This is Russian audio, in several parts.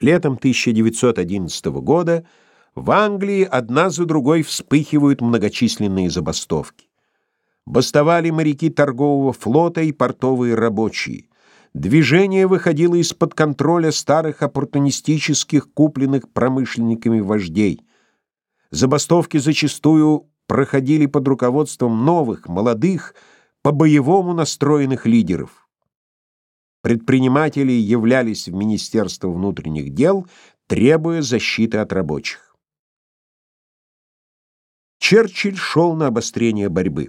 Летом 1911 года в Англии одна за другой вспыхивают многочисленные забастовки. Бастовали моряки торгового флота и портовые рабочие. Движение выходило из-под контроля старых оппортунистических, купленных промышленниками вождей. Забастовки зачастую проходили под руководством новых, молодых, по-боевому настроенных лидеров. Предприниматели являлись в Министерство внутренних дел, требуя защиты от рабочих. Черчилль шел на обострение борьбы.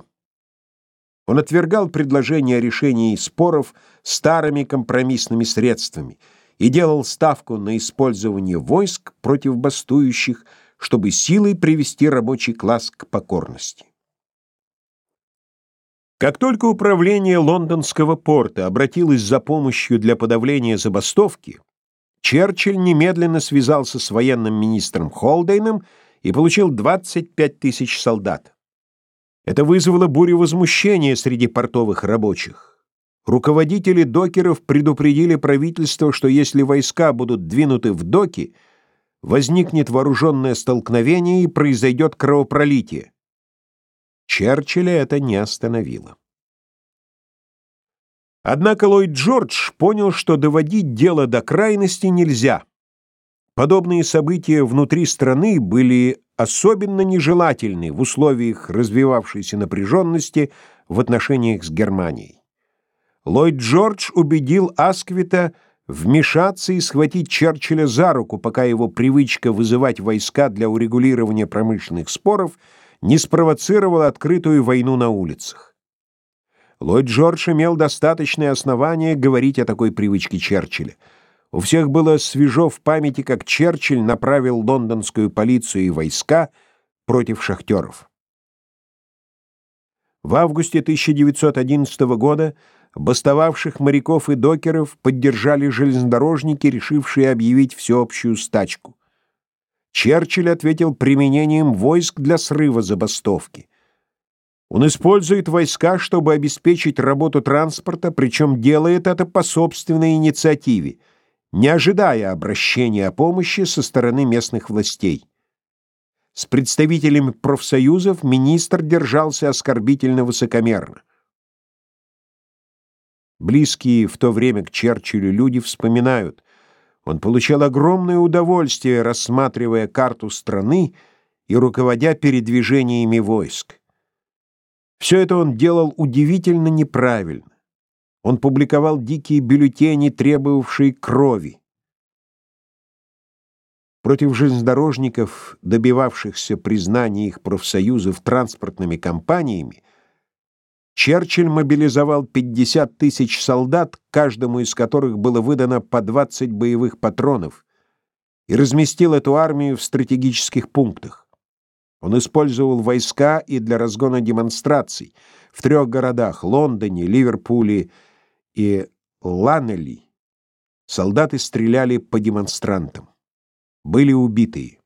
Он отвергал предложения о решении споров старыми компромиссными средствами и делал ставку на использование войск против бастующих, чтобы силой привести рабочий класс к покорности. Как только управление лондонского порта обратилось за помощью для подавления забастовки, Черчилль немедленно связался с военным министром Холдейном и получил 25 тысяч солдат. Это вызвало бурю возмущения среди портовых рабочих. Руководители докеров предупредили правительство, что если войска будут двинуты в доки, возникнет вооруженное столкновение и произойдет кровопролитие. Черчилля это не остановило. Однако Ллойд Джордж понял, что доводить дело до крайности нельзя. Подобные события внутри страны были особенно нежелательны в условиях развивавшейся напряженности в отношениях с Германией. Ллойд Джордж убедил Асквита вмешаться и схватить Черчилля за руку, пока его привычка вызывать войска для урегулирования промышленных споров – не спровоцировал открытую войну на улицах. Ллойд Джордж имел достаточное основание говорить о такой привычке Черчилля. У всех было свежо в памяти, как Черчилль направил лондонскую полицию и войска против шахтеров. В августе 1911 года бастовавших моряков и докеров поддержали железнодорожники, решившие объявить всеобщую стачку. Черчилль ответил применением войск для срыва забастовки. Он использует войска, чтобы обеспечить работу транспорта, причем делает это по собственной инициативе, не ожидая обращения о помощи со стороны местных властей. С представителями профсоюзов министр держался оскорбительно высокомерно. Близкие в то время к Черчиллю люди вспоминают, он получал огромное удовольствие, рассматривая карту страны и руководя передвижениями войск. Все это он делал удивительно неправильно. Он публиковал дикие бюллетени, требовавшие крови. Против железнодорожников, добивавшихся признания их профсоюзов транспортными компаниями, Черчилль мобилизовал 50 тысяч солдат, каждому из которых было выдано по 20 боевых патронов, и разместил эту армию в стратегических пунктах. Он использовал войска и для разгона демонстраций в трех городах — Лондоне, Ливерпуле и Ланнелли. Солдаты стреляли по демонстрантам. Были убитые.